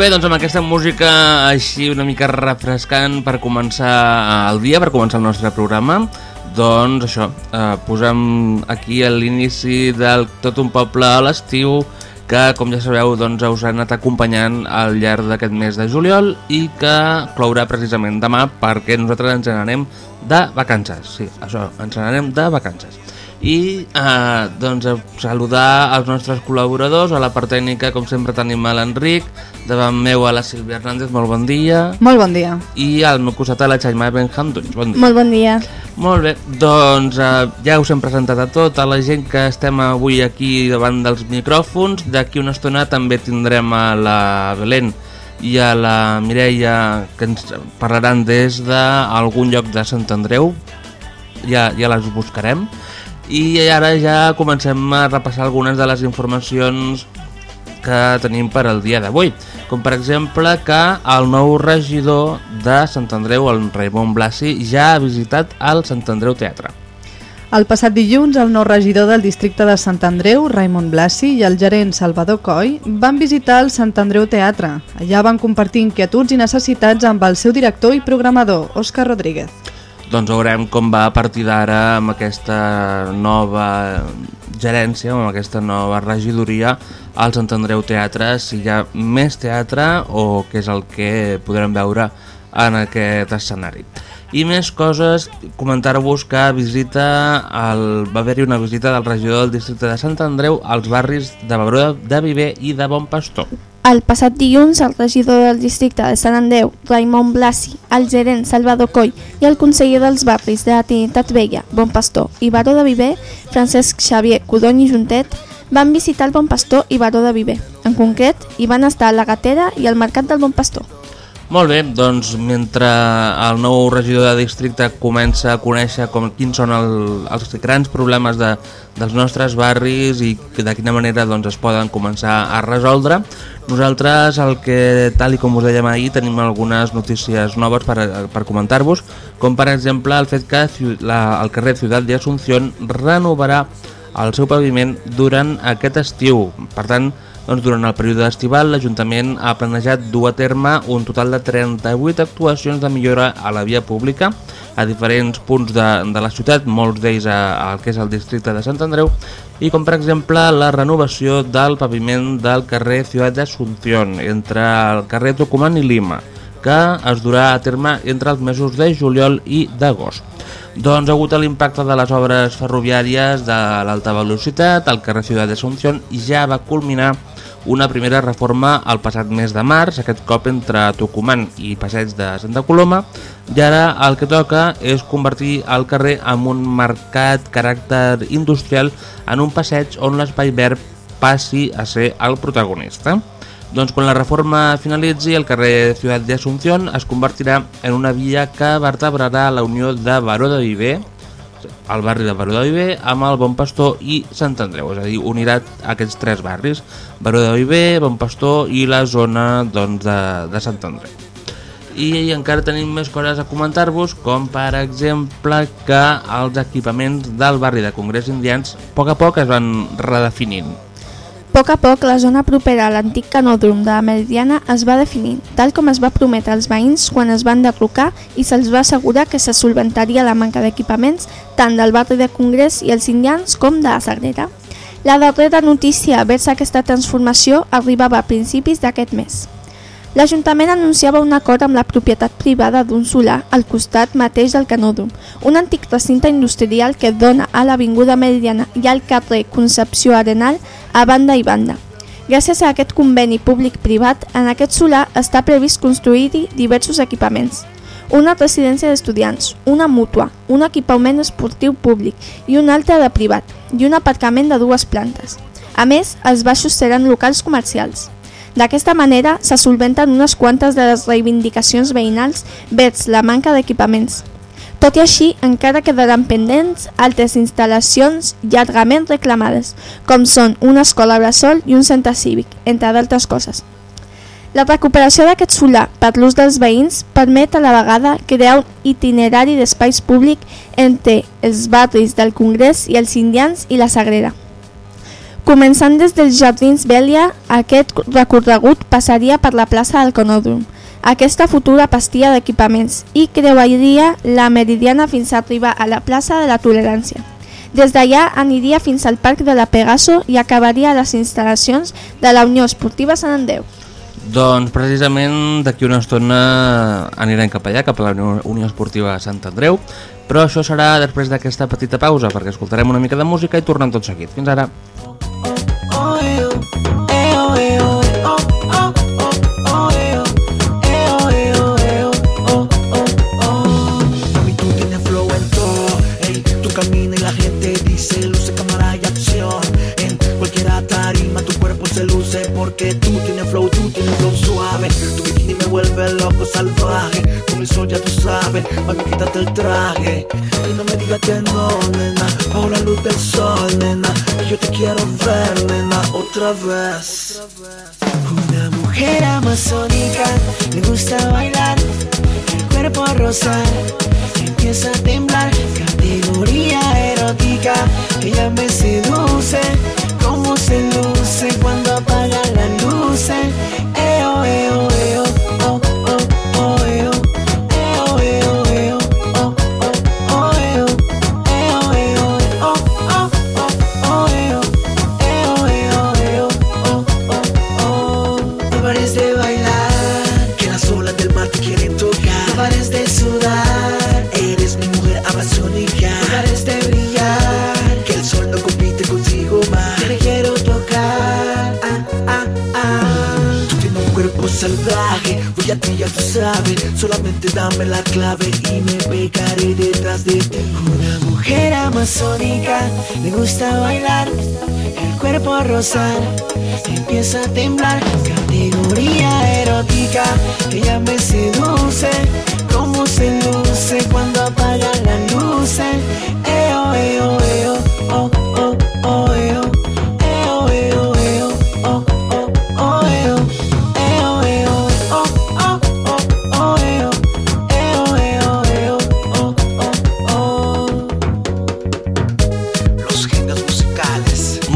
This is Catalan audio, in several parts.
Bé, doncs amb aquesta música així una mica refrescant per començar el dia, per començar el nostre programa, doncs això, eh, posem aquí a l'inici del Tot un poble a l'estiu, que com ja sabeu doncs, us ha anat acompanyant al llarg d'aquest mes de juliol i que clourà precisament demà perquè nosaltres ens n'anem de vacances. Sí, això, ens n'anem de vacances i eh, doncs saludar els nostres col·laboradors, a la part tècnica com sempre tenim a l'Enric, davant meu a la Sílvia Hernández, molt bon dia. Molt bon dia. I al meu costat a la Xaima Benham, doncs bon dia. Molt bon dia. Molt bé, doncs eh, ja us hem presentat a tot, a la gent que estem avui aquí davant dels micròfons, d'aquí una estona també tindrem a la Belén i a la Mireia que ens parlaran des d'algun lloc de Sant Andreu, ja, ja les buscarem, i ara ja comencem a repassar algunes de les informacions que tenim per al dia d'avui, com per exemple que el nou regidor de Sant Andreu, el Raimon Blasi, ja ha visitat el Sant Andreu Teatre. El passat dilluns, el nou regidor del districte de Sant Andreu, Raimon Blasi, i el gerent Salvador Coy van visitar el Sant Andreu Teatre. Allà van compartir inquietuds i necessitats amb el seu director i programador, Òscar Rodríguez. Doncs veurem com va a partir d'ara amb aquesta nova gerència, amb aquesta nova regidoria al Sant Andreu Teatre, si hi ha més teatre o què és el que podrem veure en aquest escenari. I més coses, comentar-vos que visita el, va haver-hi una visita del regidor del districte de Sant Andreu als barris de Baró de Viver i de Bon Pastor. El passat dilluns, el regidor del districte de Sant Andreu, Raimon Blasi, el gerent Salvador Coll i el conseller dels barris de la Trinitat Vella, Bon Pastor i Baró de Viver, Francesc Xavier Codony i Juntet, van visitar el Bon Pastor i Baró de Viver. En concret, hi van estar a la Gatera i al Mercat del Bon Pastor. Molt bé, doncs mentre el nou regidor de districte comença a conèixer com, quins són el, els grans problemes de, dels nostres barris i de quina manera doncs, es poden començar a resoldre, nosaltres el que, tal i com us dèiem ahir, tenim algunes notícies noves per, per comentar-vos, com per exemple el fet que la, el carrer Ciutat de Asunción renovarà el seu paviment durant aquest estiu. Per tant, doncs durant el període estival, l'Ajuntament ha planejat dur a terme un total de 38 actuacions de millora a la via pública a diferents punts de, de la ciutat, molts d'ells al que és el districte de Sant Andreu, i com per exemple la renovació del paviment del carrer Ciutat d'Asunción entre el carrer Tucumán i Lima, que es durà a terme entre els mesos de juliol i d'agost. Doncs ha hagut l'impacte de les obres ferroviàries de l'alta velocitat, el carrer Ciutat d'Asunción ja va culminar una primera reforma el passat mes de març, aquest cop entre Tucumán i Passeig de Santa Coloma, i ara el que toca és convertir el carrer en un mercat caràcter industrial en un passeig on l'espai verd passi a ser el protagonista. Doncs quan la reforma finalitzi, el carrer Ciutat de Asunción es convertirà en una via que vertebrarà la unió de Baró de Viver, el barri de Baró de Viver amb el Bon Pastor i Sant Andreu, és a dir, unirà aquests tres barris, Baró de Viver, Bon Pastor i la zona doncs, de, de Sant Andreu. I, I encara tenim més coses a comentar-vos, com per exemple que els equipaments del barri de Congrés Indians a poc a poc es van redefinint. Poc a poc, la zona propera a l'antic canòdrom de la Meridiana es va definir, tal com es va prometre als veïns quan es van derrocar i se'ls va assegurar que se solventaria la manca d'equipaments tant del barri de Congrés i els indians com de la Sagrera. La darrera notícia vers aquesta transformació arribava a principis d'aquest mes. L'Ajuntament anunciava un acord amb la propietat privada d'un solar al costat mateix del Canòdrom, un antic recinte industrial que dona a l'Avinguda Meridiana i al carrer Concepció Arenal a banda i banda. Gràcies a aquest conveni públic-privat, en aquest solar està previst construir-hi diversos equipaments. Una residència d'estudiants, una mútua, un equipament esportiu públic i un altre de privat, i un aparcament de dues plantes. A més, els baixos seran locals comercials. D'aquesta manera se solventen unes quantes de les reivindicacions veïnals vers la manca d'equipaments. Tot i així, encara quedaran pendents altres instal·lacions llargament reclamades, com són una escola bressol i un centre cívic, entre d'altres coses. La recuperació d'aquest solar per l'ús dels veïns permet a la vegada crear un itinerari d'espais públic entre els barris del Congrés i els indians i la Sagrera. Començant des dels Jardins Bèlia, aquest recorregut passaria per la plaça del Conòdrom, aquesta futura pastia d'equipaments, i creuaria la Meridiana fins a arribar a la plaça de la Tolerància. Des d'allà aniria fins al Parc de la Pegaso i acabaria a les instal·lacions de la Unió Esportiva Sant Andreu. Doncs precisament d'aquí una estona anirem cap allà, cap a la Unió Esportiva Sant Andreu, però això serà després d'aquesta petita pausa, perquè escoltarem una mica de música i tornem tot seguit. Fins ara! porque tú tienes flow, tú tienes flow suave. Vuelve loco, salvaje. Con el sol ya tú sabes, mami, quítate el traje. Y no me digas que no, nena, bajo la luz del sol, nena. Que yo te quiero ver, nena, otra vez. Una mujer amazónica, le gusta bailar, el cuerpo rosar, empieza a temblar, categoría erótica, ella me seduce Solamente dame la clave y me pegaré detrás de ti. Una mujer amazónica, le gusta bailar, el cuerpo rozar, empieza a temblar. Categoría erótica, ella me seduce. Cómo se luce cuando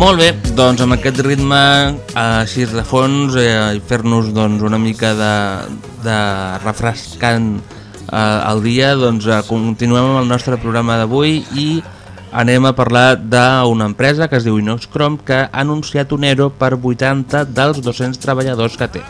Molt bé, doncs amb aquest ritme així de fons eh, i fer-nos doncs, una mica de, de refrescant eh, el dia, doncs eh, continuem amb el nostre programa d'avui i anem a parlar d'una empresa que es diu Inoxcrom que ha anunciat un ERO per 80 dels 200 treballadors que té.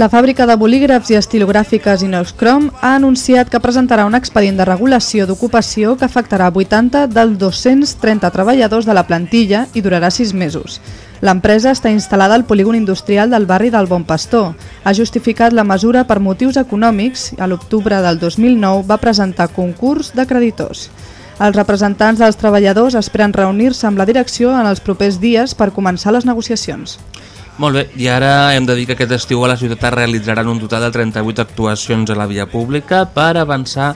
La fàbrica de bolígrafs i estilogràfiques Inoxcrom ha anunciat que presentarà un expedient de regulació d'ocupació que afectarà 80 dels 230 treballadors de la plantilla i durarà 6 mesos. L'empresa està instal·lada al polígon industrial del barri del Bon Pastor. Ha justificat la mesura per motius econòmics i a l'octubre del 2009 va presentar concurs de creditors. Els representants dels treballadors esperen reunir-se amb la direcció en els propers dies per començar les negociacions. Molt bé, i ara hem de dir que aquest estiu a la ciutat es realitzaran un total de 38 actuacions a la via pública per avançar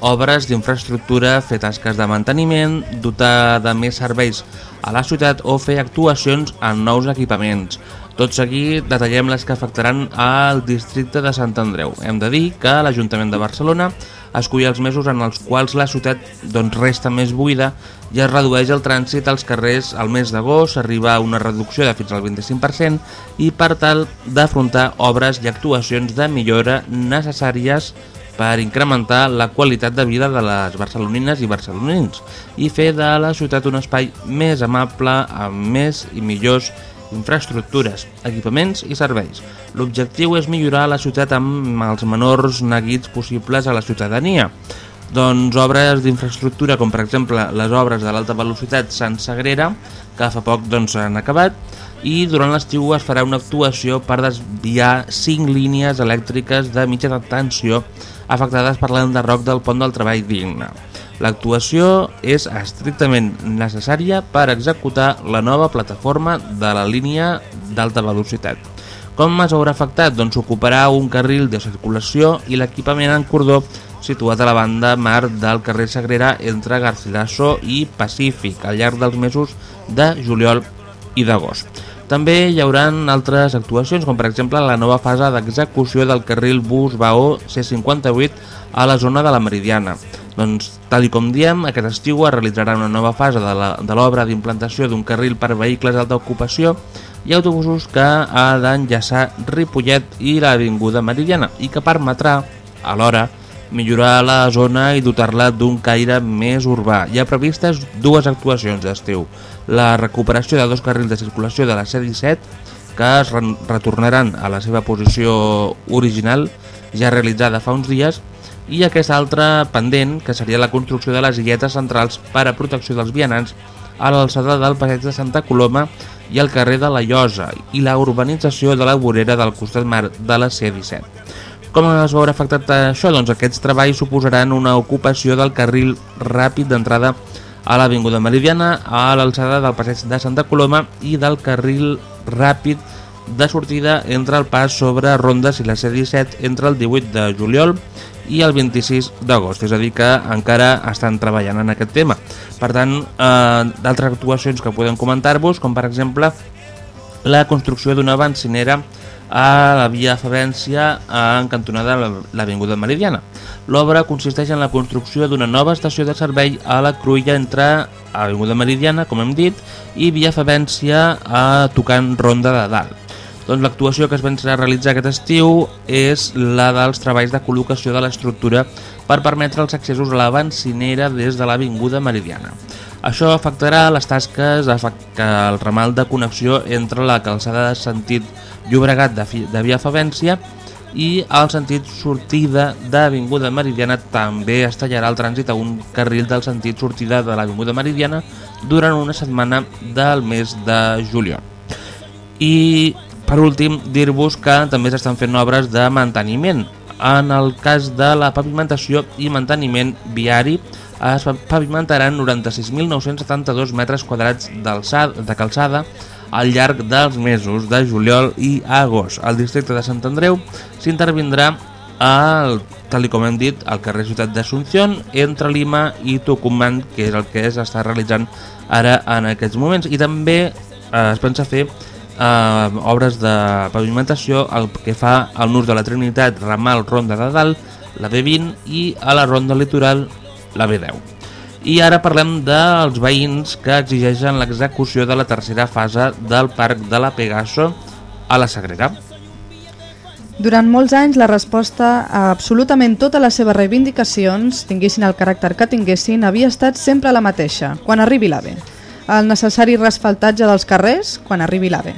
obres d'infraestructura, fer tasques de manteniment, dotar de més serveis a la ciutat o fer actuacions en nous equipaments. Tot seguit detallem les que afectaran al districte de Sant Andreu. Hem de dir que l'Ajuntament de Barcelona escull els mesos en els quals la ciutat doncs, resta més buida i es redueix el trànsit als carrers al mes d'agost, arriba a una reducció de fins al 25% i per tal d'afrontar obres i actuacions de millora necessàries per incrementar la qualitat de vida de les barcelonines i barcelonins i fer de la ciutat un espai més amable, amb més i millors infraestructures, equipaments i serveis. L'objectiu és millorar la ciutat amb els menors neguits possibles a la ciutadania. Doncs obres d'infraestructura com per exemple les obres de l'alta velocitat Sant Sagrera, que fa poc doncs, s'han acabat, i durant l'estiu es farà una actuació per desviar 5 línies elèctriques de mitja tensió afectades per l'enderroc del pont del treball digne. L'actuació és estrictament necessària per executar la nova plataforma de la línia d'alta velocitat. Com es haurà afectat? Doncs ocuparà un carril de circulació i l'equipament en cordó situat a la banda mar del carrer Sagrera entre Garcilaso i Pacífic al llarg dels mesos de juliol i d'agost. També hi haurà altres actuacions, com per exemple la nova fase d'execució del carril bus Baó C58 a la zona de la Meridiana. Doncs, tal i com diem, aquest estiu es realitzarà una nova fase de l'obra d'implantació d'un carril per vehicles d'alta ocupació i autobusos que ha d'enllaçar Ripollet i l'Avinguda Meridiana i que permetrà, alhora, millorar la zona i dotar-la d'un caire més urbà. Hi ha previstes dues actuacions d'estiu. La recuperació de dos carrils de circulació de la C-17 que es retornaran a la seva posició original ja realitzada fa uns dies i aquesta altra pendent que seria la construcció de les illetes centrals per a protecció dels vianants a l'alçada del passeig de Santa Coloma i al carrer de la Llosa i la urbanització de la vorera del costat mar de la C-17. Com es veurà afectat això? Doncs aquests treballs suposaran una ocupació del carril ràpid d'entrada a l'Avinguda Meridiana, a l'alçada del passeig de Santa Coloma i del carril ràpid de sortida entre el pas sobre Rondes i la C-17 entre el 18 de juliol i el 26 d'agost, és a dir que encara estan treballant en aquest tema. Per tant, eh, d'altres actuacions que podem comentar-vos, com per exemple la construcció d'una bencinera a la via Favència en cantonada l'Avinguda Meridiana. L'obra consisteix en la construcció d'una nova estació de servei a la cruïlla entre Avinguda Meridiana, com hem dit, i via Favència a tocant Ronda de Dalt. Doncs l'actuació que es pensa realitzar aquest estiu és la dels treballs de col·locació de l'estructura per permetre els accessos a la bencinera des de l'Avinguda Meridiana. Això afectarà les tasques al ramal de connexió entre la calçada de sentit Llobregat de, de Via Favència i el sentit sortida d'Avinguda Meridiana també es tallarà el trànsit a un carril del sentit sortida de l'Avinguda Meridiana durant una setmana del mes de juliol. I per últim, dir-vos que també s'estan fent obres de manteniment. En el cas de la pavimentació i manteniment viari, es pavimentaran 96.972 metres quadrats de calçada al llarg dels mesos de juliol i agost. Al districte de Sant Andreu s'intervindrà al, tal com hem dit, al carrer Ciutat d'Assumpción, entre Lima i Tucumán, que és el que s'està realitzant ara en aquests moments. I també eh, es pensa fer eh, obres de pavimentació el que fa al nus de la Trinitat, ramal Ronda de Dalt, la B20 i a la Ronda Litoral, la B10. I ara parlem dels veïns que exigeixen l'execució de la tercera fase del Parc de la Pegaso a la Sagrera. Durant molts anys la resposta a absolutament totes les seves reivindicacions, tinguessin el caràcter que tinguessin, havia estat sempre la mateixa, quan arribi l'AVE el necessari resfaltatge dels carrers quan arribi l'AVE,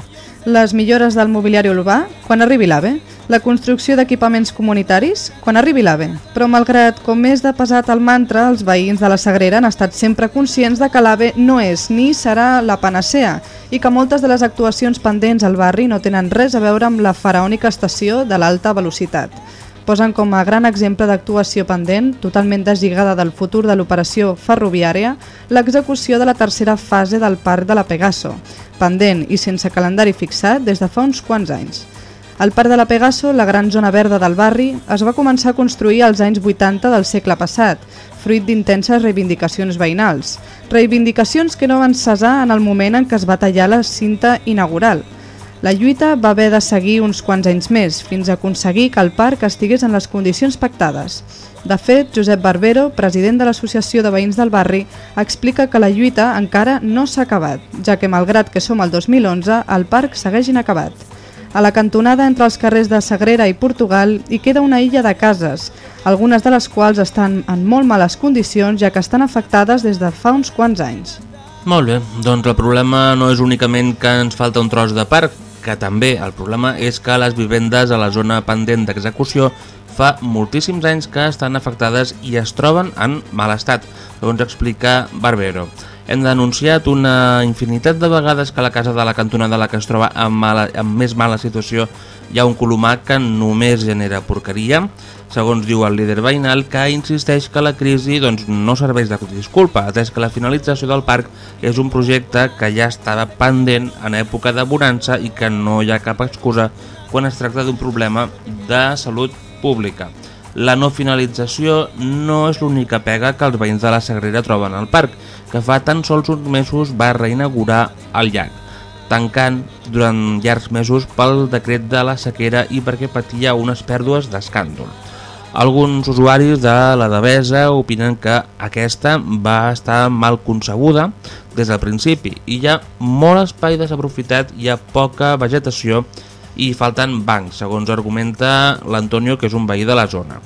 les millores del mobiliari urbà quan arribi l'AVE, la construcció d'equipaments comunitaris quan arribi l'AVE. Però malgrat com és de pesat el mantra, els veïns de la Sagrera han estat sempre conscients de que l'AVE no és ni serà la panacea i que moltes de les actuacions pendents al barri no tenen res a veure amb la faraònica estació de l'alta velocitat posen com a gran exemple d'actuació pendent, totalment deslligada del futur de l'operació ferroviària, l'execució de la tercera fase del Parc de la Pegaso, pendent i sense calendari fixat des de fa uns quants anys. El Parc de la Pegaso, la gran zona verda del barri, es va començar a construir als anys 80 del segle passat, fruit d'intenses reivindicacions veïnals. Reivindicacions que no van cessar en el moment en què es va tallar la cinta inaugural, la lluita va haver de seguir uns quants anys més, fins a aconseguir que el parc estigués en les condicions pactades. De fet, Josep Barbero, president de l'Associació de Veïns del Barri, explica que la lluita encara no s'ha acabat, ja que malgrat que som al 2011, el parc segueix inacabat. A la cantonada entre els carrers de Sagrera i Portugal hi queda una illa de cases, algunes de les quals estan en molt males condicions ja que estan afectades des de fa uns quants anys. Molt bé, doncs el problema no és únicament que ens falta un tros de parc, que també el problema és que les vivendes a la zona pendent d'execució fa moltíssims anys que estan afectades i es troben en mal estat, segons explica Barbero. Hem denunciat una infinitat de vegades que la casa de la cantonada la que es troba en, mala, en més mala situació hi ha un colomar que només genera porqueria, segons diu el líder veïnal, que insisteix que la crisi doncs, no serveix de disculpa, atès que la finalització del parc és un projecte que ja estava pendent en època de bonança i que no hi ha cap excusa quan es tracta d'un problema de salut pública. La no finalització no és l'única pega que els veïns de la Sagrera troben al parc, que fa tan sols uns mesos va reinaugurar el llac. tancant durant llargs mesos pel decret de la sequera i perquè patia unes pèrdues d'escàndol. Alguns usuaris de la Devesa opinen que aquesta va estar mal concebuda des del principi i hi ha molt espai desaprofitat, hi ha poca vegetació falten bancs, segons argumenta l'Antonio, que és un veí de la zona.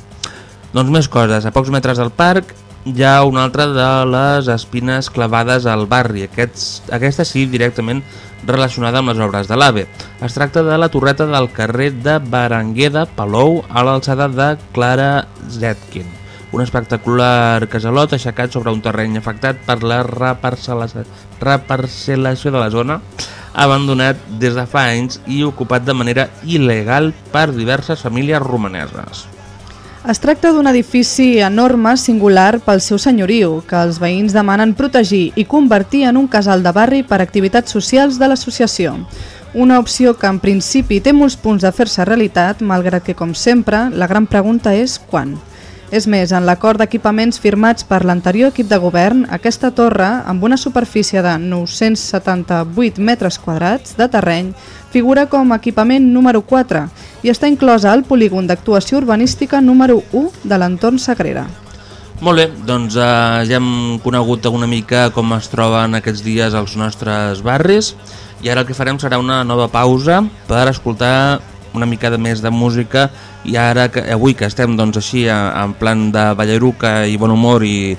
Doncs més coses, a pocs metres del parc hi ha una altra de les espines clavades al barri, Aquests, aquesta sí directament relacionada amb les obres de l'AVE. Es tracta de la torreta del carrer de Barangueda, Palou, a l'alçada de Clara Zetkin. Un espectacular casalot aixecat sobre un terreny afectat per la reparcel·lació de la zona, abandonat des de fa anys i ocupat de manera il·legal per diverses famílies romaneses. Es tracta d'un edifici enorme singular pel seu senyoriu, que els veïns demanen protegir i convertir en un casal de barri per activitats socials de l'associació. Una opció que en principi té molts punts de fer-se realitat, malgrat que, com sempre, la gran pregunta és quan. És més, en l'acord d'equipaments firmats per l'anterior equip de govern, aquesta torre, amb una superfície de 978 metres quadrats de terreny, figura com a equipament número 4 i està inclosa al polígon d'actuació urbanística número 1 de l'entorn Sagrera. Molt bé, doncs eh, ja hem conegut una mica com es troben aquests dies els nostres barris i ara el que farem serà una nova pausa per escoltar una mica de més de música i ara que avui que estem doncs així en plan de ballaruca i bon humor i,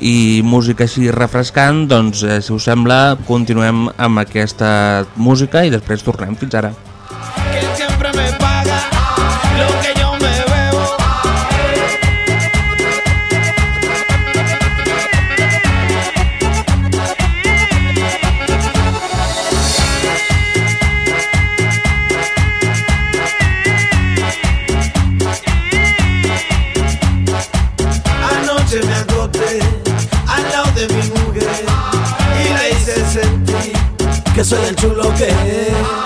i música així refrescant doncs eh, si us sembla continuem amb aquesta música i després tornem. Fins ara que soy el chulo que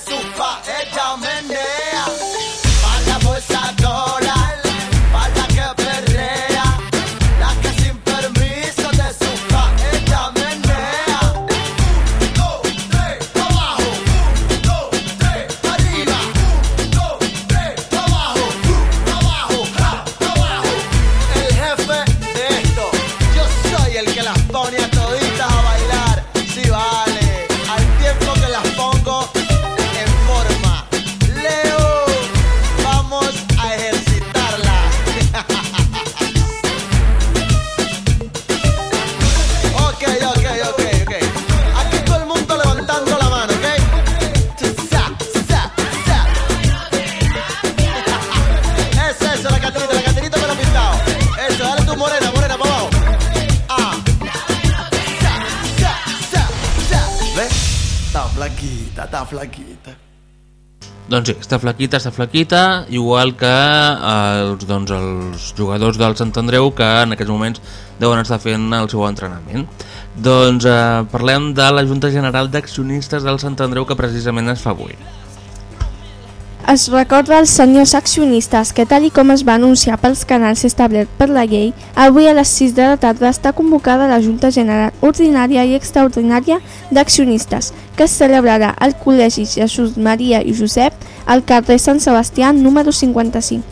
super, pa' Doncs sí, està flaquita, està flaquita, igual que els, doncs, els jugadors del Sant Andreu que en aquests moments deuen estar fent el seu entrenament. Doncs eh, parlem de la Junta General d'Accionistes del Sant Andreu que precisament es fa avui. Es recorda als senyors accionistes que tal i com es va anunciar pels canals establert per la llei, avui a les 6 de la tarda està convocada la Junta General Ordinària i Extraordinària d'Accionistes, que es celebrarà al Col·legi Jesús Maria i Josep al carrer Sant Sebastià número 55.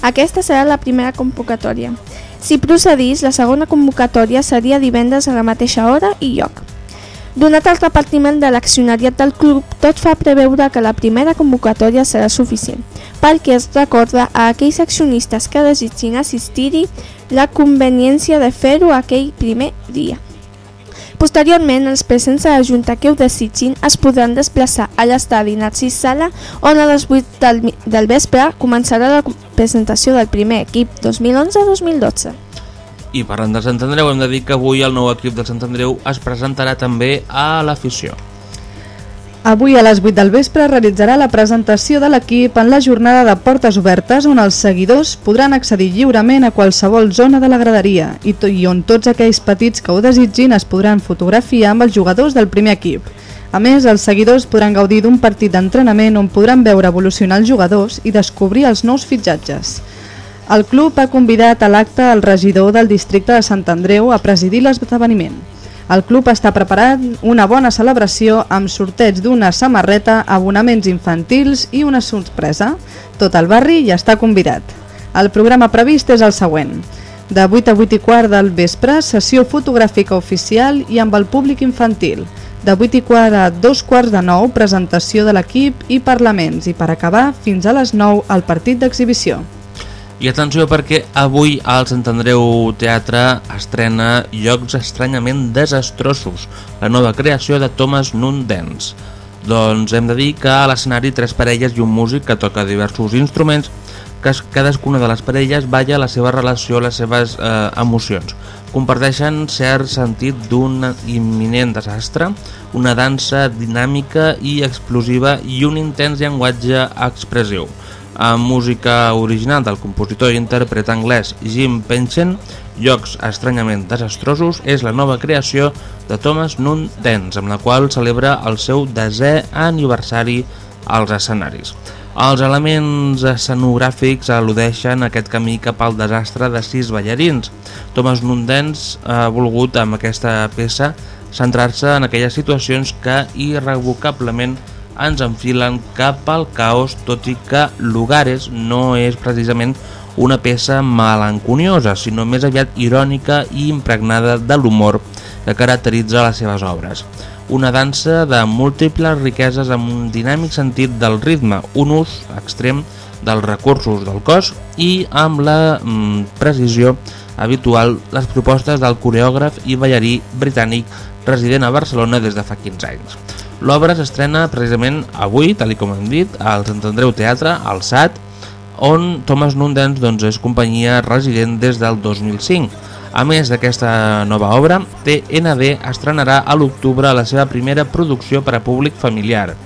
Aquesta serà la primera convocatòria. Si procedís, la segona convocatòria seria divendres a la mateixa hora i lloc. Donat el repartiment de l'accionariat del club, tot fa preveure que la primera convocatòria serà suficient, pel que es recorda a aquells accionistes que desitgin assistir-hi la conveniència de fer-ho aquell primer dia. Posteriorment, els presents a la Junta que ho desitgin es podran desplaçar a l'estadi Narcís Sala, on a les 8 del, del vespre començarà la presentació del primer equip 2011-2012. I parlant del Sant Andreu, hem de dir que avui el nou equip del Sant Andreu es presentarà també a l'afició. Avui a les 8 del vespre es realitzarà la presentació de l'equip en la jornada de portes obertes on els seguidors podran accedir lliurement a qualsevol zona de la graderia i on tots aquells petits que ho desitgin es podran fotografiar amb els jugadors del primer equip. A més, els seguidors podran gaudir d'un partit d'entrenament on podran veure evolucionar els jugadors i descobrir els nous fitxatges. El club ha convidat a l'acte el regidor del districte de Sant Andreu a presidir l'esdeveniment. El club està preparant una bona celebració amb sorteig d'una samarreta, abonaments infantils i una sorpresa. Tot el barri ja està convidat. El programa previst és el següent. De 8 a 8 i quart del vespre, sessió fotogràfica oficial i amb el públic infantil. De 8 i quart a 2 quarts de 9, presentació de l'equip i parlaments. I per acabar, fins a les 9, el partit d'exhibició. I atenció perquè avui al Sant Andreu Teatre estrena Llocs estranyament desastrosos, la nova creació de Thomas Nundens. Doncs hem de dir que a l'escenari tres parelles i un músic que toca diversos instruments que cadascuna de les parelles balla la seva relació, les seves eh, emocions. Comparteixen cert sentit d'un imminent desastre, una dansa dinàmica i explosiva i un intens llenguatge expressiu amb música original del compositor i intèrpret anglès Jim Penchen, Llocs estranyament desastrosos és la nova creació de Thomas Nunn Dance, amb la qual celebra el seu desè aniversari als escenaris. Els elements escenogràfics al·ludeixen aquest camí cap al desastre de sis ballarins. Thomas Nundens ha volgut amb aquesta peça centrar-se en aquelles situacions que irrevocablement ens enfilen cap al caos, tot i que Lugares no és precisament una peça melanconiosa, sinó més aviat irònica i impregnada de l'humor que caracteritza les seves obres. Una dansa de múltiples riqueses amb un dinàmic sentit del ritme, un ús extrem dels recursos del cos i amb la mm, precisió habitual les propostes del coreògraf i ballarí britànic resident a Barcelona des de fa 15 anys. L'obra s'estrena precisament avui, tal com hem dit, al Sant Andreu Teatre, al SAT, on Thomas Nundens doncs, és companyia resident des del 2005. A més d'aquesta nova obra, TND estrenarà a l'octubre la seva primera producció per a públic familiar.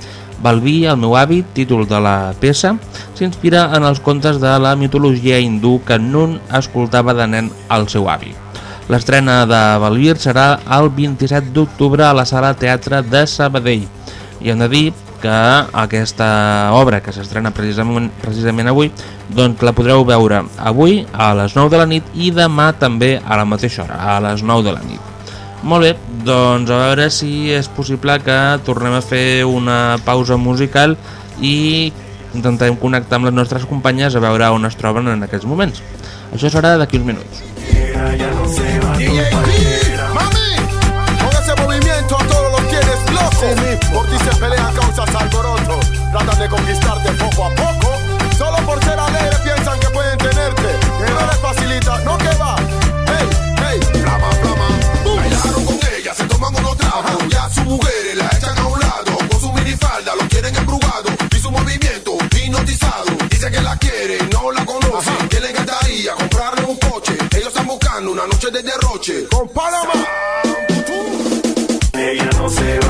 Balbí, el meu avi, títol de la peça, s'inspira en els contes de la mitologia hindú que Nun escoltava de nen al seu avi. L'estrena de Balbir serà el 27 d'octubre a la sala teatre de Sabadell. I hem de dir que aquesta obra que s'estrena precisament, precisament avui doncs la podreu veure avui a les 9 de la nit i demà també a la mateixa hora, a les 9 de la nit. Molt bé, doncs a veure si és possible que tornem a fer una pausa musical i intentem connectar amb les nostres companyes a veure on es troben en aquests moments. Això serà d'aquí uns minuts. Mami, se pelean causas alboroto. Tratan de conquistarte poco a poco. Solo por ser alegre piensan que pueden tenerte. Que no les facilita, no que va. Hey, hey, flama, flama. Bailaron con ella, se toman unos tragos. Ya sus mujeres la echan a un lado. Con su minifalda lo quieren embrugado. Y su movimiento hipnotizado. Dice que la quiere no la conoce. Que le encantaría comprarle un coche. Ellos están buscando una noche de derroche. Con Panamá. Ella no se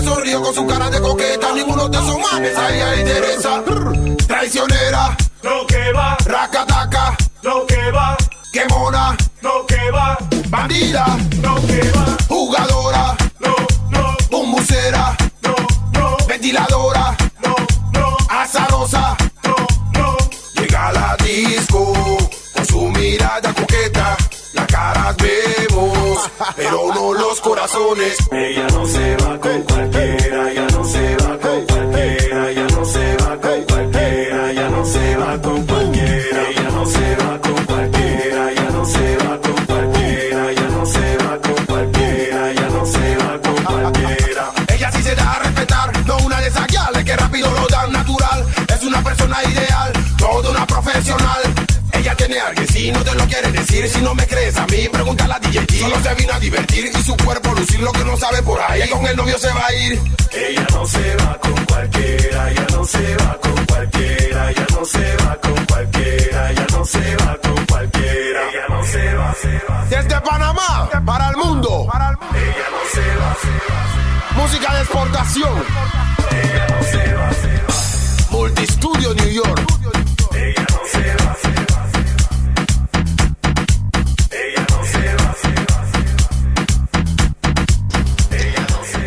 se sonrió con su cara de coqueta, ninguno de esos manes a ella le interesa. Traicionera, Lo que va, racataca, lo que va, que mona, lo que va, bandida, lo que va, jugadora, no, no, bumbusera, no, no, ventiladora, no, no, azarosa. no, no. Llega a la disco con su mirada coqueta, la cara vemos, pero no los corazones. Ella no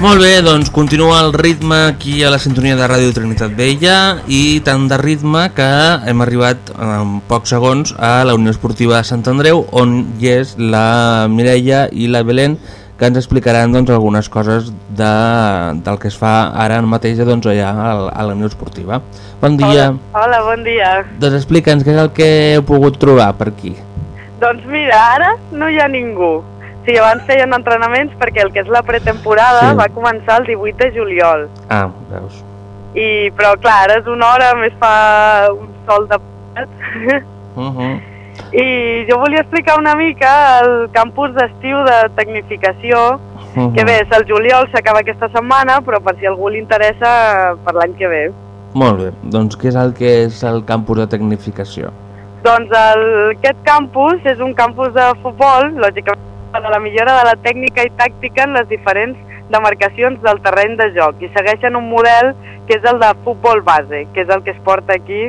Molt bé, doncs continua el ritme aquí a la sintonia de Ràdio Trinitat Vella i tant de ritme que hem arribat en pocs segons a la Unió Esportiva de Sant Andreu on hi és la Mireia i la Belén que ens explicaran doncs, algunes coses de, del que es fa ara mateix doncs, allà a, la- a la Unió Esportiva. Bon dia. Hola, hola, bon dia. Doncs explica'ns què és el que heu pogut trobar per aquí. Doncs mira, ara no hi ha ningú. Sí, abans feien entrenaments perquè el que és la pretemporada Sí. va començar el 18 de juliol. Ah, veus. I, però clar, ara és una hora, més fa un sol de p***. Uh -huh. I jo volia explicar una mica el campus d'estiu de tecnificació, Uh -huh. que bé, és el juliol, s'acaba aquesta setmana, però per si algú li interessa, per l'any que ve. Molt bé, doncs què és el que és el campus de tecnificació? Doncs el, aquest campus és un campus de futbol, lògicament per a la millora de la tècnica i tàctica en les diferents demarcacions del terreny de joc i segueixen un model que és el de futbol base, que és el que es porta aquí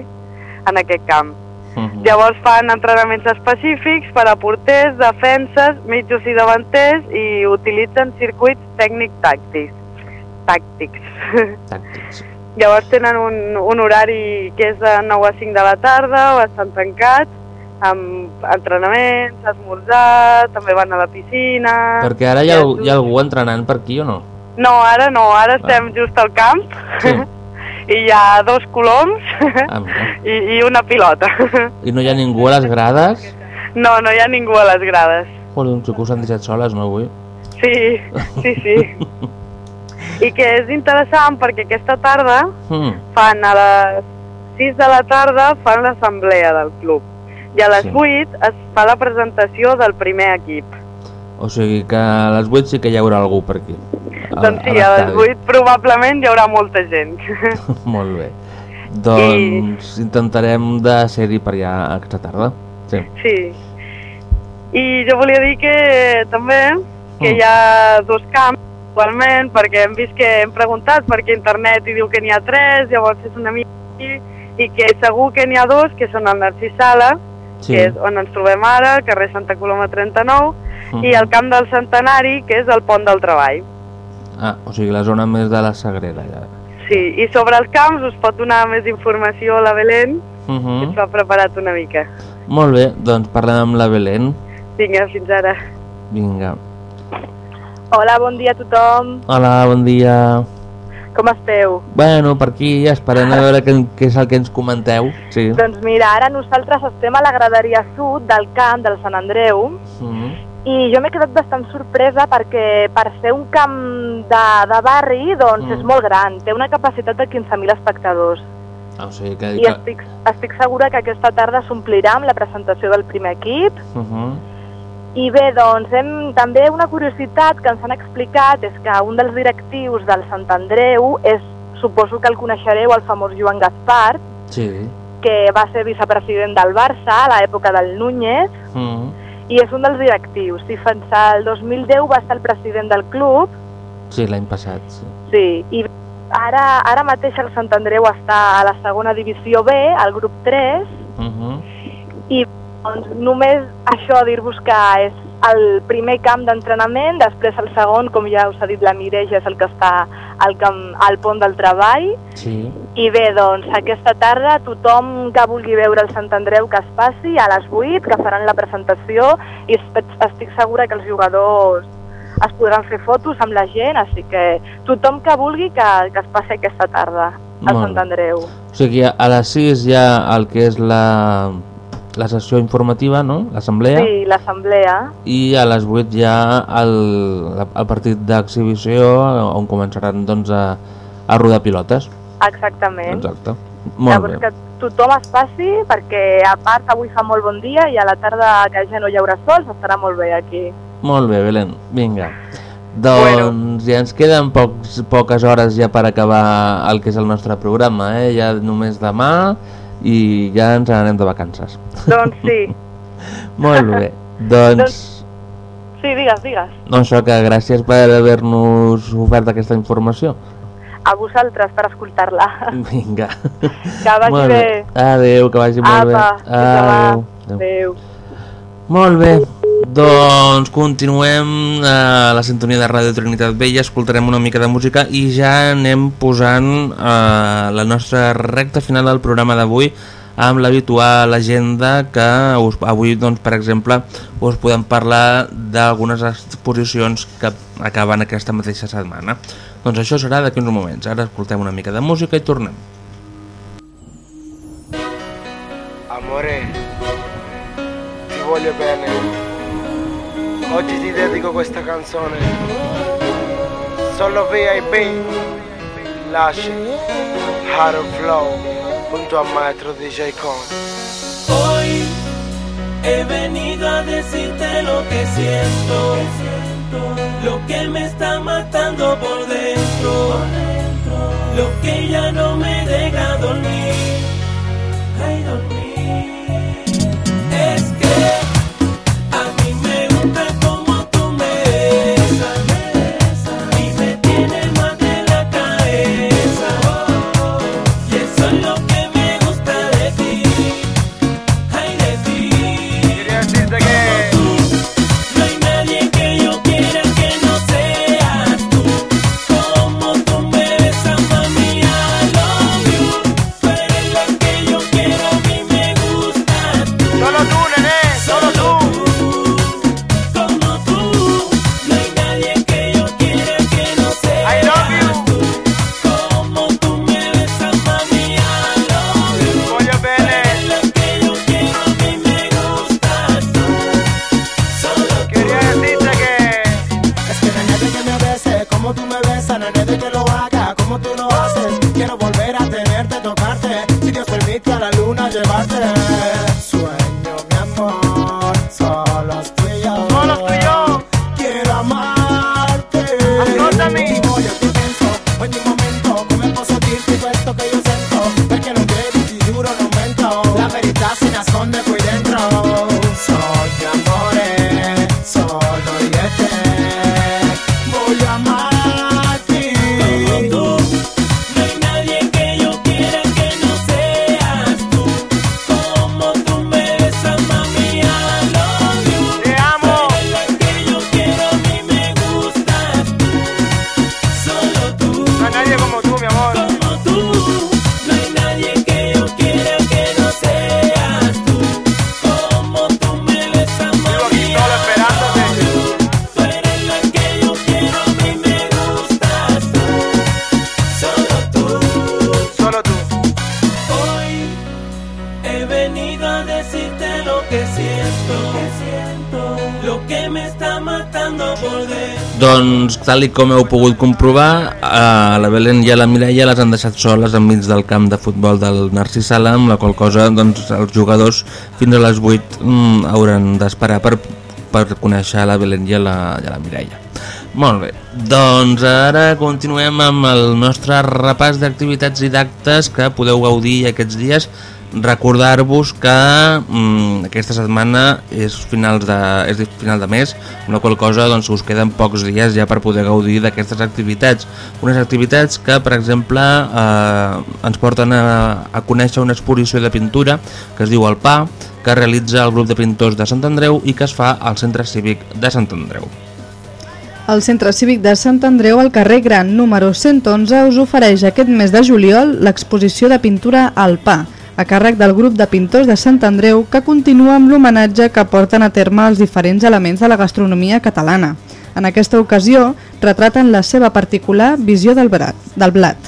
en aquest camp. Uh -huh. Llavors fan entrenaments específics per a porters, defenses, mitjos i davanters i utilitzen circuits tècnic-tàctics. Tàctics. Tàctics. Llavors tenen un, un horari que és de 9 a 5 de la tarda, bastant tancat, amb entrenaments, esmorzar, també van a la piscina... Perquè ara hi ha, hi ha algú entrenant per aquí o no? No, ara no, ara estem just al camp Sí. i hi ha dos coloms Ah, mira. i, i una pilota. I no hi ha ningú a les grades? No, no hi ha ningú a les grades. Joder, doncs que us han deixat soles, no, avui? Sí, sí, sí. I que és interessant perquè aquesta tarda Mm. fan a les 6 de la tarda fan l'assemblea del club i a les Sí. 8 es fa la presentació del primer equip. O sigui que a les 8 sí que hi haurà algú per aquí. doncs sí, a les l'estadi. 8 probablement hi haurà molta gent. Molt bé. Doncs intentarem de ser-hi per allà aquesta tarda. Sí. sí. I jo volia dir que també que Mm. hi ha dos camps actualment, perquè hem vist que hem preguntat perquè internet i diu que n'hi ha tres, llavors és una mica i que segur que n'hi ha dos, que són el Narcís Sala, Sí. que és on ens trobem ara, al carrer Santa Coloma 39, Mhm. i el Camp del Centenari, que és el Pont del Treball. Ah, o sigui, la zona més de la Sagrera, ja. Sí, i sobre els camps us pot donar més informació la Belén, Uh que -huh. s'ho ha preparat una mica. Molt bé, doncs parlem amb la Belén. Vinga, fins ara. Vinga. Hola, bon dia a tothom. Hola, bon dia. Com esteu? Bueno, per aquí, esperant a veure què, què és el que ens comenteu. Sí. Doncs mira, ara nosaltres estem a la graderia sud del camp del Sant Andreu Mm. i jo m'he quedat bastant sorpresa perquè per ser un camp de, de barri doncs Mm. és molt gran, té una capacitat de 15.000 espectadors Ah, o sigui que... i estic, estic segura que aquesta tarda s'omplirà amb la presentació del primer equip Uh -huh. I bé, doncs, hem, també una curiositat que ens han explicat és que un dels directius del Sant Andreu és, suposo que el coneixereu, el famós Joan Gaspar, Sí. que va ser vicepresident del Barça a l'època del Núñez, Mm. i és un dels directius. I fins al 2010 va ser el president del club, Sí, l'any passat, sí. sí, i ara, ara mateix el Sant Andreu està a la segona divisió B, al grup 3, Uh -huh. i doncs, només això, dir-vos que és el primer camp d'entrenament, després el segon, com ja us ha dit la Mireia, és el que està al, camp, al pont del treball, Sí. i bé, doncs, aquesta tarda tothom que vulgui veure el Sant Andreu que es passi a les 8, que faran la presentació, i es- estic segura que els jugadors es podran fer fotos amb la gent, així que tothom que vulgui que, que es passi aquesta tarda al Sant. Andreu. O sigui, a les 6 hi ha el que és la, la sessió informativa, no? L'assemblea. Sí, l'assemblea. I a les 8 hi ha el, el partit d'exhibició on començaran doncs, a, a rodar pilotes. Exactament. Exacte. Molt Llavors bé. que tothom es passi perquè a part avui fa molt bon dia i a la tarda que ja no hi haurà sols estarà molt bé aquí. Molt bé, Belén. Vinga. Doncs ja ens queden pocs, poques hores ja per acabar el que és el nostre programa, eh? Ja només demà i ja ens n'anem de vacances. Doncs sí, Molt bé. Doncs, sí, digues, digues. no, això que gràcies per haver-nos ofert aquesta informació. A vosaltres per escoltar-la. Vinga. Que vagi Molt bé. Adéu, que vagi molt bé. Apa, demà. Adéu. Adéu. Adéu. Molt bé, doncs continuem a la sintonia de Ràdio Trinitat Vella, escoltarem una mica de música i ja anem posant eh, la nostra recta final del programa d'avui amb l'habitual agenda que us, avui, doncs, per exemple, us podem parlar d'algunes exposicions que acaben aquesta mateixa setmana. Doncs això serà d'aquí uns moments. Ara escoltem una mica de música i tornem. Voglio bene. Oggi ti dedico questa canzone. Solo VIP. Lasci. Hard Flow. Junto a Maestro DJ Con. Hoy he venido a decirte lo que siento, lo que me está matando por dentro, lo que ya no me deja dormir, ay dormir. Tal i com heu pogut comprovar, a la Belén i a la Mireia les han deixat soles enmig del camp de futbol del Narcís Sala, amb la qual cosa doncs, els jugadors fins a les 8 mm, hauran d'esperar per, per conèixer la Belén i a la, i a la Mireia. Molt bé, doncs ara continuem amb el nostre repàs d'activitats i d'actes que podeu gaudir aquests dies. Recordar-vos que mm, aquesta setmana és, finals de, és final de mes, la qual cosa doncs, us queden pocs dies ja per poder gaudir d'aquestes activitats. Unes activitats que, per exemple, eh, ens porten a, a conèixer una exposició de pintura que es diu El Pa, que realitza el grup de pintors de Sant Andreu i que es fa al Centre Cívic de Sant Andreu. El Centre Cívic de Sant Andreu, al carrer Gran, número 111, us ofereix aquest mes de juliol l'exposició de pintura al Pa, a càrrec del grup de pintors de Sant Andreu que continua amb l'homenatge que porten a terme els diferents elements de la gastronomia catalana. En aquesta ocasió, retraten la seva particular visió del, brat, del blat.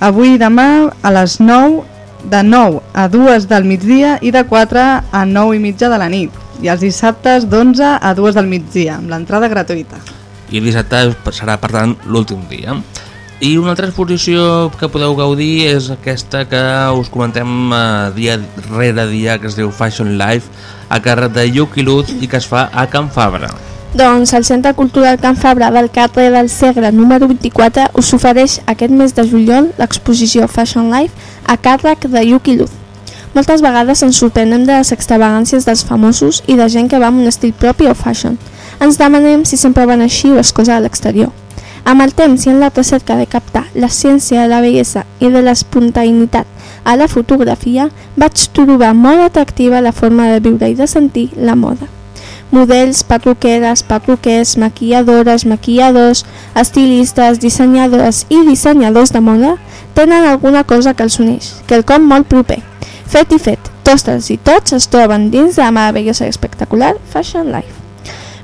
Avui i demà a les 9, de 9 a 2 del migdia i de 4 a 9 i mitja de la nit. I els dissabtes d'11 a 2 del migdia, amb l'entrada gratuïta. i dissabte serà per tant l'últim dia i una altra exposició que podeu gaudir és aquesta que us comentem eh, dia rere dia que es diu Fashion Life a càrrec de Lluc i Luz i que es fa a Can Fabra Doncs el Centre Cultural Can Fabra del carrer del Segre número 24 us ofereix aquest mes de juliol l'exposició Fashion Life a càrrec de Lluc i Luz. Moltes vegades ens sorprenem de les extravagàncies dels famosos i de gent que va amb un estil propi o fashion. Ens demanem si sempre van així o és cosa de l'exterior. Amb el temps i en la recerca de captar la ciència de la bellesa i de l'espontaneïtat a la fotografia, vaig trobar molt atractiva la forma de viure i de sentir la moda. Models, perruqueres, perruquers, maquilladores, maquilladors, estilistes, dissenyadores i dissenyadors de moda tenen alguna cosa que els uneix, que el com molt proper. Fet i fet, tots i tots es troben dins de la meravellosa i espectacular Fashion Life.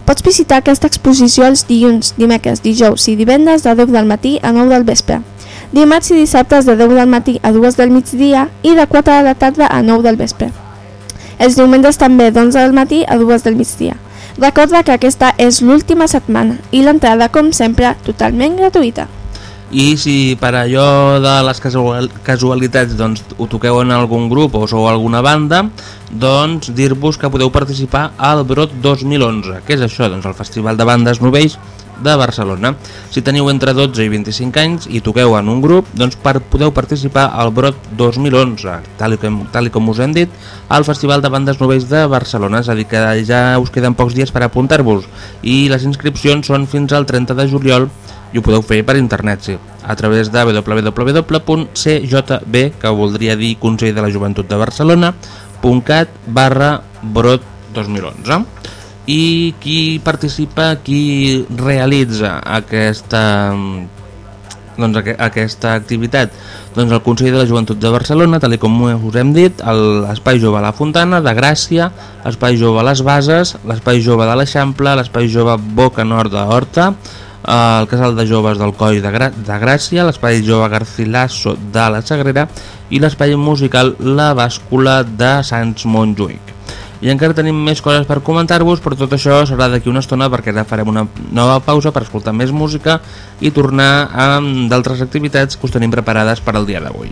Pots visitar aquesta exposició els dilluns, dimecres, dijous i divendres de 10 del matí a 9 del vespre. Dimarts i dissabtes de 10 del matí a 2 del migdia i de 4 de la tarda a 9 del vespre. Els diumenges també d'11 del matí a 2 del migdia. Recorda que aquesta és l'última setmana i l'entrada, com sempre, totalment gratuïta. I si per allò de les casual casualitats doncs, ho toqueu en algun grup o sou alguna banda doncs dir-vos que podeu participar al Brot 2011 què és això? Doncs el Festival de Bandes Novells de Barcelona. Si teniu entre 12 i 25 anys i toqueu en un grup, doncs per, podeu participar al Brot 2011, tal com, tal com us hem dit, al Festival de Bandes Novells de Barcelona, és a dir, que ja us queden pocs dies per apuntar-vos. I les inscripcions són fins al 30 de juliol i ho podeu fer per internet, sí, a través de www.cjb, que voldria dir Consell de la Joventut de Barcelona, .cat barra brot 2011 i qui participa, qui realitza aquesta doncs, aqu aquesta activitat doncs el Consell de la Joventut de Barcelona tal com us hem dit, l'Espai Jove a la Fontana, de Gràcia, l'Espai Jove a les Bases, l'Espai Jove de l'Eixample, l'Espai Jove Boca Nord de Horta, el Casal de Joves del Coll de, Gra de Gràcia, l'Espai Jove Garcilaso de la Sagrera i l'Espai Musical La Bàscula de Sants Montjuïc. I encara tenim més coses per comentar-vos, però tot això serà d'aquí una estona perquè ara farem una nova pausa per escoltar més música i tornar amb d'altres activitats que us tenim preparades per al dia d'avui.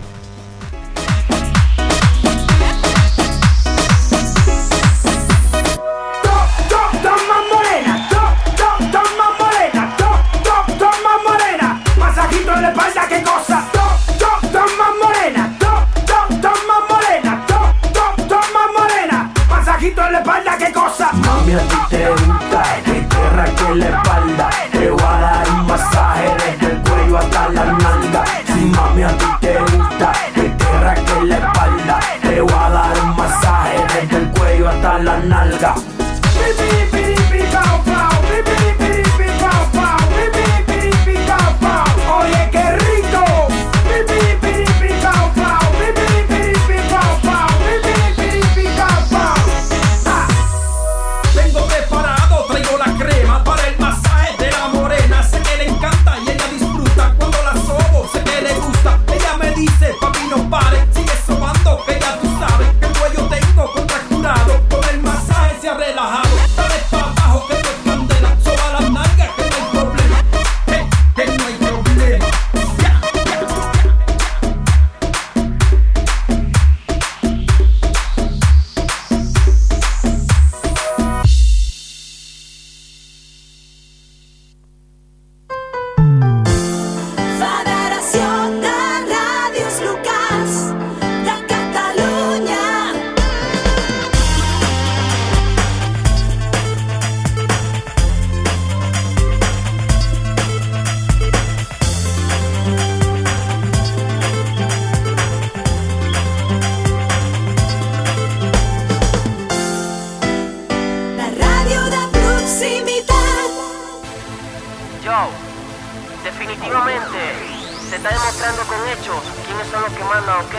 Demostrando con hechos quiénes son los que mandan, ¿ok?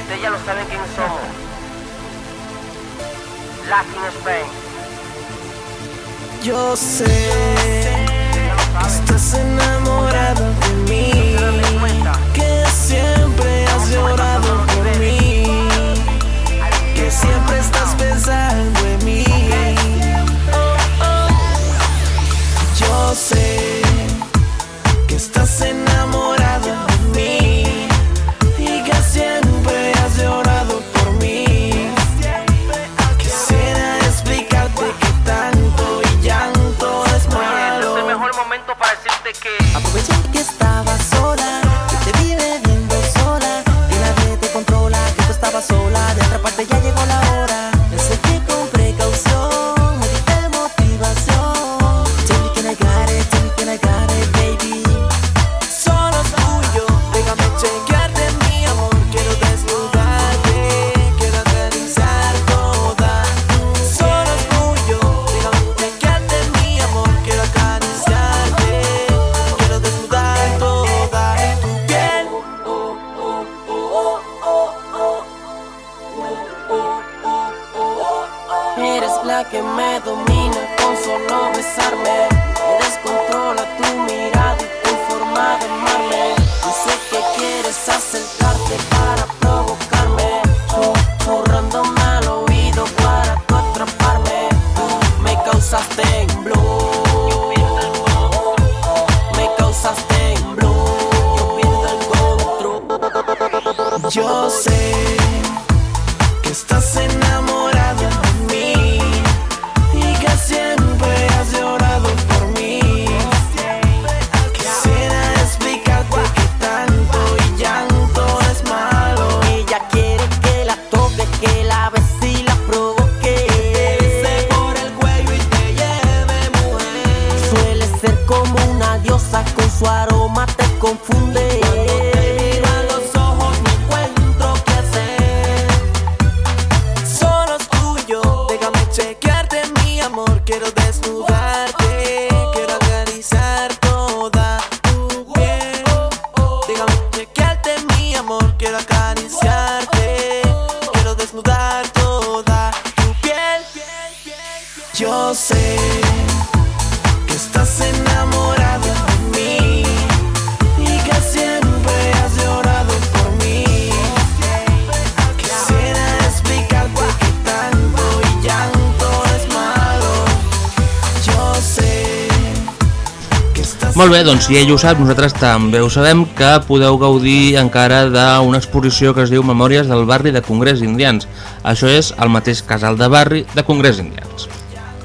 Ustedes ya lo saben quiénes somos. Latin Spain. Yo sé que estás enamorado doncs si ell ho sap, nosaltres també ho sabem que podeu gaudir encara d'una exposició que es diu Memòries del barri de Congrés Indians. Això és el mateix casal de barri de Congrés Indians.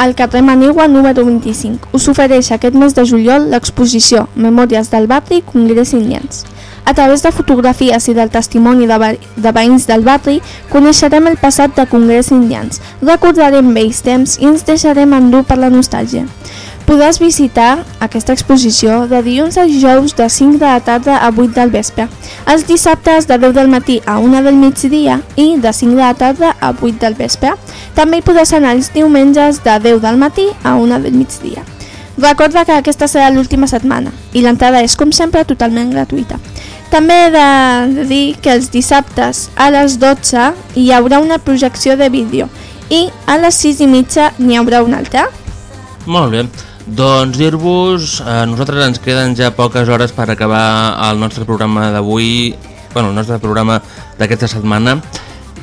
Al carrer Manigua número 25 us ofereix aquest mes de juliol l'exposició Memòries del barri Congrés Indians. A través de fotografies i del testimoni de, de veïns del barri coneixerem el passat de Congrés Indians, recordarem vells temps i ens deixarem endur per la nostàlgia. Podràs visitar aquesta exposició de dilluns a dijous de 5 de la tarda a 8 del vespre, els dissabtes de 10 del matí a 1 del migdia i de 5 de la tarda a 8 del vespre. També hi podràs anar els diumenges de 10 del matí a 1 del migdia. Recorda que aquesta serà l'última setmana i l'entrada és, com sempre, totalment gratuïta. També he de, dir que els dissabtes a les 12 hi haurà una projecció de vídeo i a les 6 i mitja n'hi haurà una altra. Molt bé. Doncs dir-vos, a nosaltres ens queden ja poques hores per acabar el nostre programa d'avui, bueno, el nostre programa d'aquesta setmana,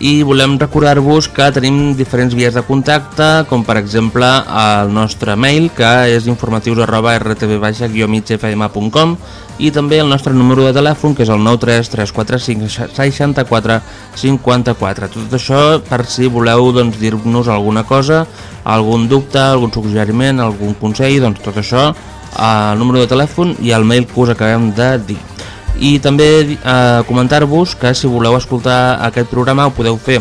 i volem recordar-vos que tenim diferents vies de contacte, com per exemple el nostre mail, que és informatius arroba rtv-migfm.com i també el nostre número de telèfon, que és el 93345 64 54. Tot això per si voleu doncs, dir-nos alguna cosa, algun dubte, algun suggeriment, algun consell, doncs tot això, el número de telèfon i el mail que us acabem de dir. I també eh, comentar-vos que si voleu escoltar aquest programa ho podeu fer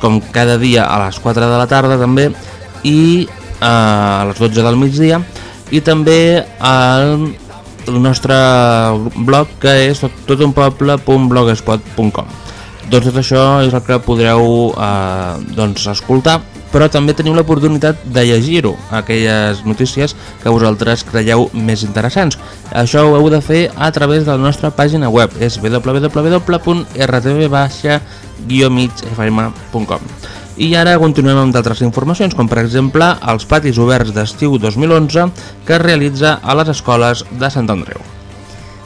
com cada dia a les 4 de la tarda també i eh, a les 12 del migdia i també al nostre blog que és totunpoble.blogspot.com doncs tot això és el que podreu eh, doncs, escoltar però també teniu l'oportunitat de llegir-ho, aquelles notícies que vosaltres creieu més interessants. Això ho heu de fer a través de la nostra pàgina web, és www.rtv-migfm.com. I ara continuem amb d'altres informacions, com per exemple els patis oberts d'estiu 2011 que es realitza a les escoles de Sant Andreu.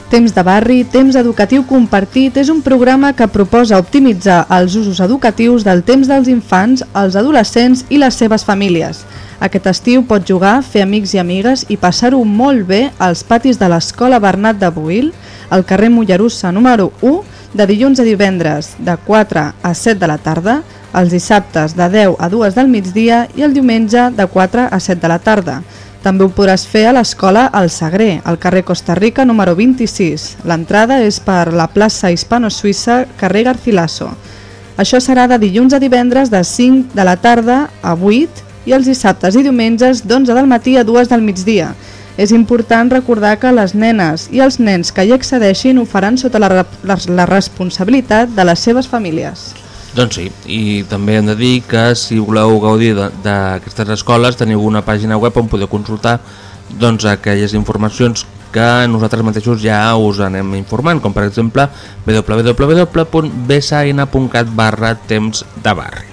Temps de barri, temps educatiu compartit és un programa que proposa optimitzar els usos educatius del temps dels infants, els adolescents i les seves famílies. Aquest estiu pots jugar, fer amics i amigues i passar-ho molt bé als patis de l'Escola Bernat de Buil, al carrer Mollerussa número 1, de dilluns a divendres, de 4 a 7 de la tarda, els dissabtes de 10 a 2 del migdia i el diumenge de 4 a 7 de la tarda. També ho podràs fer a l'escola El Sagrer, al carrer Costa Rica número 26. L'entrada és per la plaça Hispano-Suïssa, carrer Garcilaso. Això serà de dilluns a divendres de 5 de la tarda a 8 i els dissabtes i diumenges d'11 del matí a 2 del migdia. És important recordar que les nenes i els nens que hi accedeixin ho faran sota la, la, la responsabilitat de les seves famílies. Doncs sí, i també hem de dir que si voleu gaudir d'aquestes escoles teniu una pàgina web on podeu consultar doncs, aquelles informacions que nosaltres mateixos ja us anem informant, com per exemple www.bsaina.cat barra temps de barri.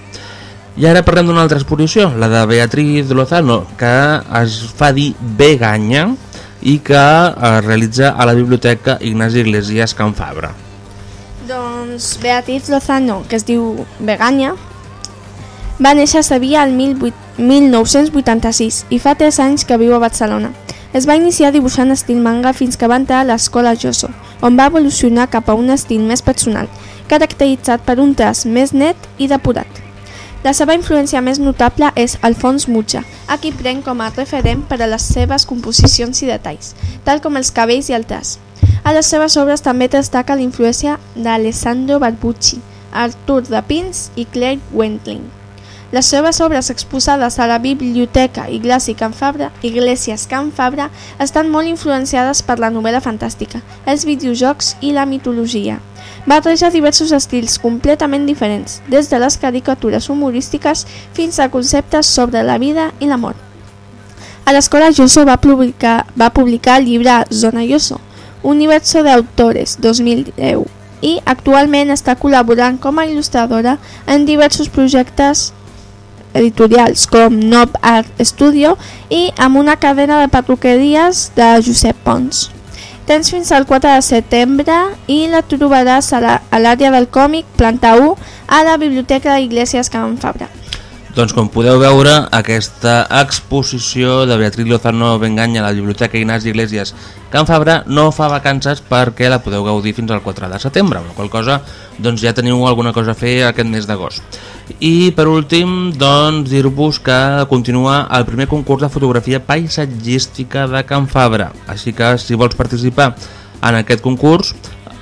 I ara parlem d'una altra exposició, la de Beatriz Lozano, que es fa dir Beganya i que es realitza a la Biblioteca Ignasi Iglesias Can Fabra. Doncs Beatriz Lozano, que es diu Beganya, va néixer a Sevilla el 18 1986 i fa 3 anys que viu a Barcelona. Es va iniciar dibuixant estil manga fins que va entrar a l'escola Joso, on va evolucionar cap a un estil més personal, caracteritzat per un traç més net i depurat. La seva influència més notable és Alfons Mucha, a qui pren com a referent per a les seves composicions i detalls, tal com els cabells i el traç. A les seves obres també destaca la influència d'Alessandro Barbucci, Artur de Pins i Claire Wentling. Les seves obres exposades a la Biblioteca Iglesi Can Fabra, Iglesias Can Fabra estan molt influenciades per la novel·la fantàstica, els videojocs i la mitologia. Barreja diversos estils completament diferents, des de les caricatures humorístiques fins a conceptes sobre la vida i la mort. A l'escola Yoso va publicar, va publicar el llibre Zona Yoso, Universo de Autores 2010 i actualment està col·laborant com a il·lustradora en diversos projectes editorials com Nob Art Studio i amb una cadena de perruqueries de Josep Pons. Tens fins al 4 de setembre i la trobaràs a l'àrea del còmic, planta 1, a la Biblioteca d'Iglesias Can Fabra. Doncs com podeu veure, aquesta exposició de Beatriz Lozano Benganya a la Biblioteca Ignasi Iglesias Can Fabra no fa vacances perquè la podeu gaudir fins al 4 de setembre, amb la qual cosa doncs ja teniu alguna cosa a fer aquest mes d'agost. I per últim, doncs dir-vos que continua el primer concurs de fotografia paisatgística de Can Fabra, així que si vols participar en aquest concurs,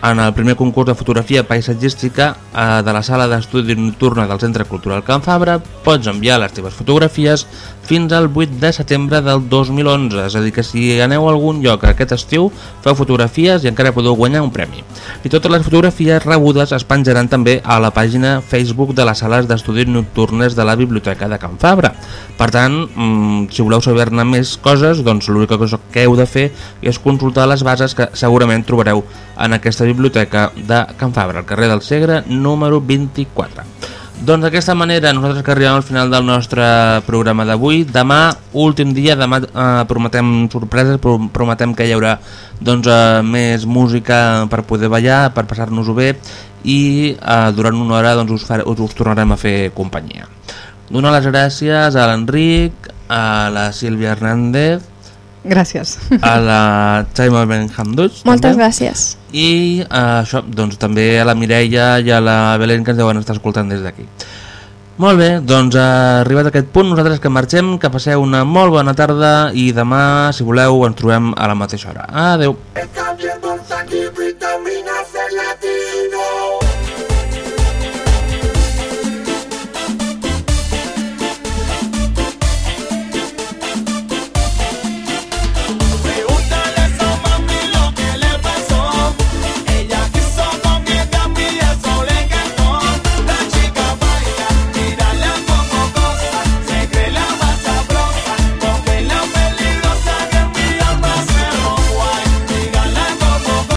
en el primer concurs de fotografia paisatgística eh, de la sala d'estudi nocturna del Centre Cultural Can Fabra pots enviar les teves fotografies fins al 8 de setembre del 2011 és a dir que si aneu a algun lloc aquest estiu feu fotografies i encara podeu guanyar un premi. I totes les fotografies rebudes es penjaran també a la pàgina Facebook de les sales d'estudis nocturnes de la Biblioteca de Can Fabra. Per tant, mm, si voleu saber-ne més coses doncs l'única cosa que heu de fer és consultar les bases que segurament trobareu en aquesta biblioteca de Can Fabra, al carrer del Segre número 24. Doncs d'aquesta manera nosaltres que arribem al final del nostre programa d'avui. Demà, últim dia, demà eh, prometem sorpreses, pro- prometem que hi haurà doncs, eh, més música per poder ballar, per passar-nos-ho bé i eh, durant una hora doncs, us, fare, us, us tornarem a fer companyia. Donar les gràcies a l'Enric, a la Sílvia Hernández, Gràcies. a la Xaima Benhamduch Moltes gràcies. i eh, això, doncs també a la Mireia i a la Belén que ens deuen estar escoltant des d'aquí molt bé, doncs arribat a aquest punt nosaltres que marxem, que passeu una molt bona tarda i demà, si voleu, ens trobem a la mateixa hora. Adeu. Esta